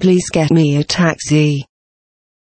Please get me a taxi.